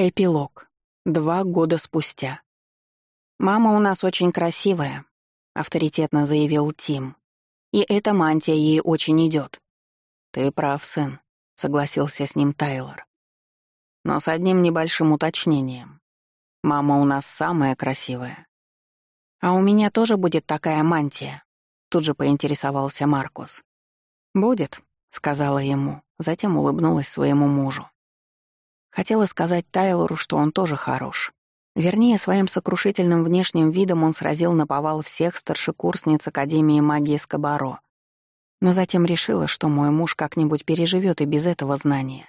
Эпилог. Два года спустя. «Мама у нас очень красивая», — авторитетно заявил Тим. «И эта мантия ей очень идет. «Ты прав, сын», — согласился с ним Тайлор. «Но с одним небольшим уточнением. Мама у нас самая красивая». «А у меня тоже будет такая мантия», — тут же поинтересовался Маркус. «Будет», — сказала ему, затем улыбнулась своему мужу. Хотела сказать Тайлору, что он тоже хорош. Вернее, своим сокрушительным внешним видом он сразил на повал всех старшекурсниц Академии магии Скобаро. Но затем решила, что мой муж как-нибудь переживет и без этого знания.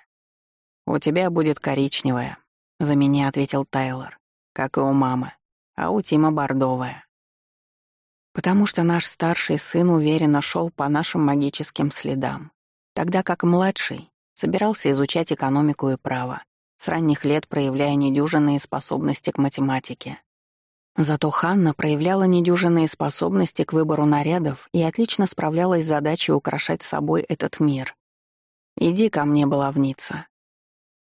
«У тебя будет коричневая», — за меня ответил Тайлор, как и у мамы, а у Тима бордовая. Потому что наш старший сын уверенно шел по нашим магическим следам, тогда как младший собирался изучать экономику и право с ранних лет проявляя недюжинные способности к математике. Зато Ханна проявляла недюжинные способности к выбору нарядов и отлично справлялась с задачей украшать собой этот мир. «Иди ко мне, баловница».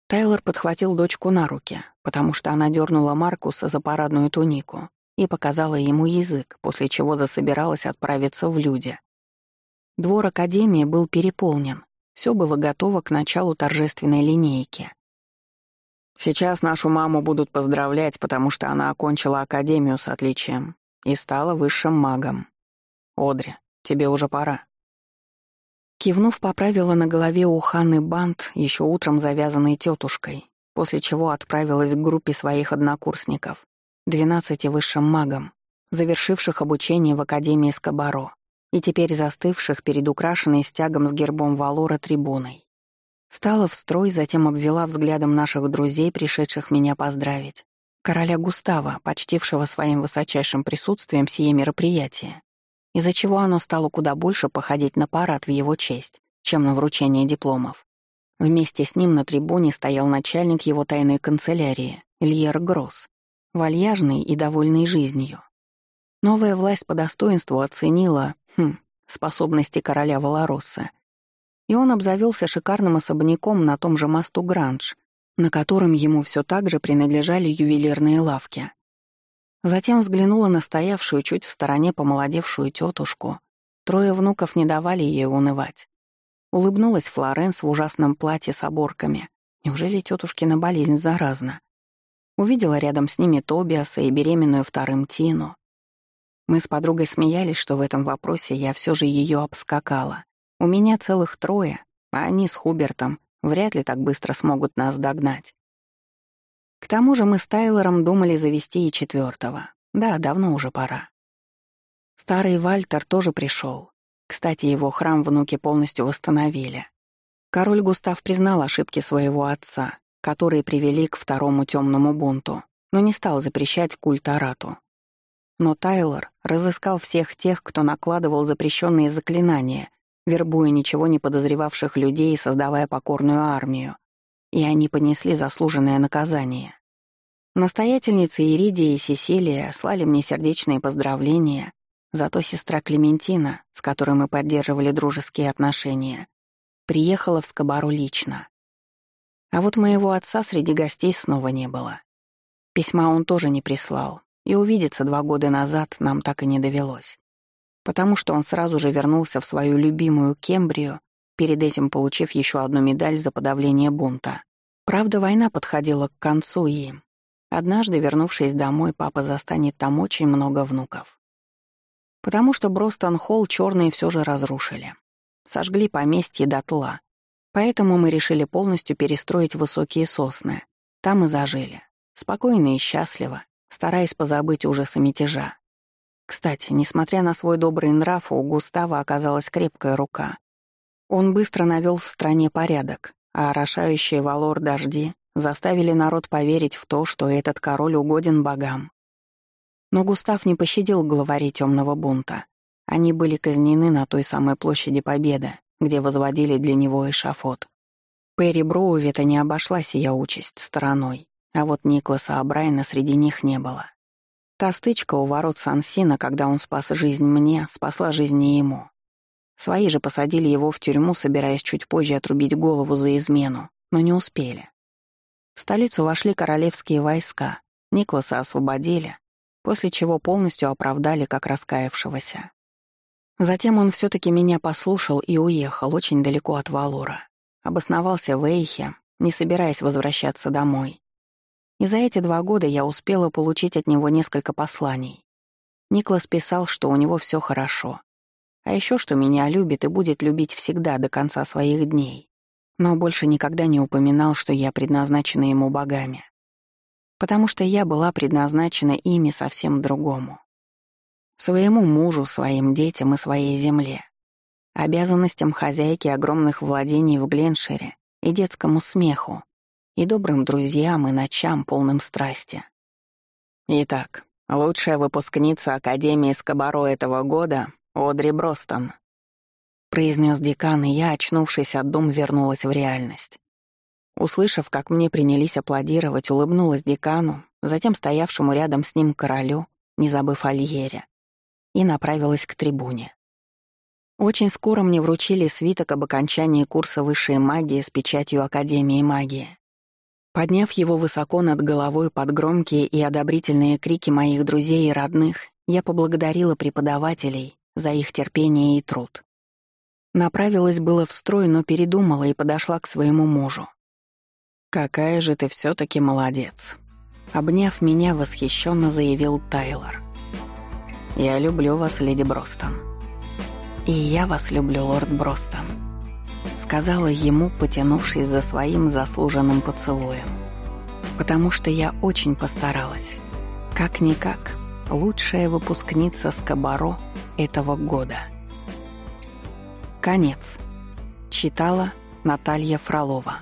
Тайлор подхватил дочку на руки, потому что она дернула Маркуса за парадную тунику и показала ему язык, после чего засобиралась отправиться в люди. Двор Академии был переполнен, все было готово к началу торжественной линейки. Сейчас нашу маму будут поздравлять, потому что она окончила академию с отличием и стала высшим магом. Одри, тебе уже пора. Кивнув, поправила на голове у Ханны бант, еще утром завязанный тетушкой, после чего отправилась к группе своих однокурсников, двенадцати высшим магам, завершивших обучение в Академии Скобаро и теперь застывших перед украшенной стягом с гербом Валора трибуной. Стала в строй, затем обвела взглядом наших друзей, пришедших меня поздравить. Короля Густава, почтившего своим высочайшим присутствием сие мероприятие, из-за чего оно стало куда больше походить на парад в его честь, чем на вручение дипломов. Вместе с ним на трибуне стоял начальник его тайной канцелярии, Льер Гросс, вальяжный и довольный жизнью. Новая власть по достоинству оценила, хм, способности короля Валаросса и он обзавелся шикарным особняком на том же мосту Гранж, на котором ему все так же принадлежали ювелирные лавки. Затем взглянула на стоявшую чуть в стороне помолодевшую тетушку. Трое внуков не давали ей унывать. Улыбнулась Флоренс в ужасном платье с оборками. Неужели тетушкина болезнь заразна? Увидела рядом с ними Тобиаса и беременную вторым Тину. Мы с подругой смеялись, что в этом вопросе я все же ее обскакала. У меня целых трое, а они с Хубертом вряд ли так быстро смогут нас догнать. К тому же мы с Тайлором думали завести и четвертого. Да, давно уже пора. Старый Вальтер тоже пришел. Кстати, его храм внуки полностью восстановили. Король Густав признал ошибки своего отца, которые привели к второму темному бунту, но не стал запрещать культ Арату. Но Тайлор разыскал всех тех, кто накладывал запрещенные заклинания вербуя ничего не подозревавших людей и создавая покорную армию. И они понесли заслуженное наказание. Настоятельницы Иридия и Сесилия слали мне сердечные поздравления, зато сестра Клементина, с которой мы поддерживали дружеские отношения, приехала в Скобару лично. А вот моего отца среди гостей снова не было. Письма он тоже не прислал, и увидеться два года назад нам так и не довелось потому что он сразу же вернулся в свою любимую Кембрию, перед этим получив еще одну медаль за подавление бунта. Правда, война подходила к концу, и... Однажды, вернувшись домой, папа застанет там очень много внуков. Потому что Бростон-Холл черные все же разрушили. Сожгли поместье дотла. Поэтому мы решили полностью перестроить высокие сосны. Там и зажили. Спокойно и счастливо, стараясь позабыть ужасы мятежа. Кстати, несмотря на свой добрый нрав, у Густава оказалась крепкая рука. Он быстро навел в стране порядок, а орошающие валор дожди заставили народ поверить в то, что этот король угоден богам. Но Густав не пощадил главарей темного бунта. Они были казнены на той самой площади Победы, где возводили для него эшафот. Перри Броувета не обошла сия участь стороной, а вот Никласа Абрайна среди них не было. Та стычка у ворот Сансина, когда он спас жизнь мне, спасла жизнь и ему. Свои же посадили его в тюрьму, собираясь чуть позже отрубить голову за измену, но не успели. В столицу вошли королевские войска, Никласа освободили, после чего полностью оправдали как раскаявшегося. Затем он все таки меня послушал и уехал очень далеко от Валура. Обосновался в Эйхе, не собираясь возвращаться домой. И за эти два года я успела получить от него несколько посланий. Никлас писал, что у него все хорошо. А еще что меня любит и будет любить всегда до конца своих дней. Но больше никогда не упоминал, что я предназначена ему богами. Потому что я была предназначена ими совсем другому. Своему мужу, своим детям и своей земле. Обязанностям хозяйки огромных владений в Гленшире и детскому смеху, и добрым друзьям, и ночам, полным страсти. Итак, лучшая выпускница Академии Скобаро этого года — Одри Бростон. Произнес декан, и я, очнувшись от дум, вернулась в реальность. Услышав, как мне принялись аплодировать, улыбнулась декану, затем стоявшему рядом с ним королю, не забыв о Льере, и направилась к трибуне. Очень скоро мне вручили свиток об окончании курса высшей магии с печатью Академии магии. Подняв его высоко над головой под громкие и одобрительные крики моих друзей и родных, я поблагодарила преподавателей за их терпение и труд. Направилась было в строй, но передумала и подошла к своему мужу. «Какая же ты все таки молодец!» Обняв меня, восхищенно заявил Тайлор. «Я люблю вас, леди Бростон». «И я вас люблю, лорд Бростон», — сказала ему, потянувшись за своим заслуженным поцелуем. «Потому что я очень постаралась. Как-никак, лучшая выпускница Скобаро этого года». Конец. Читала Наталья Фролова.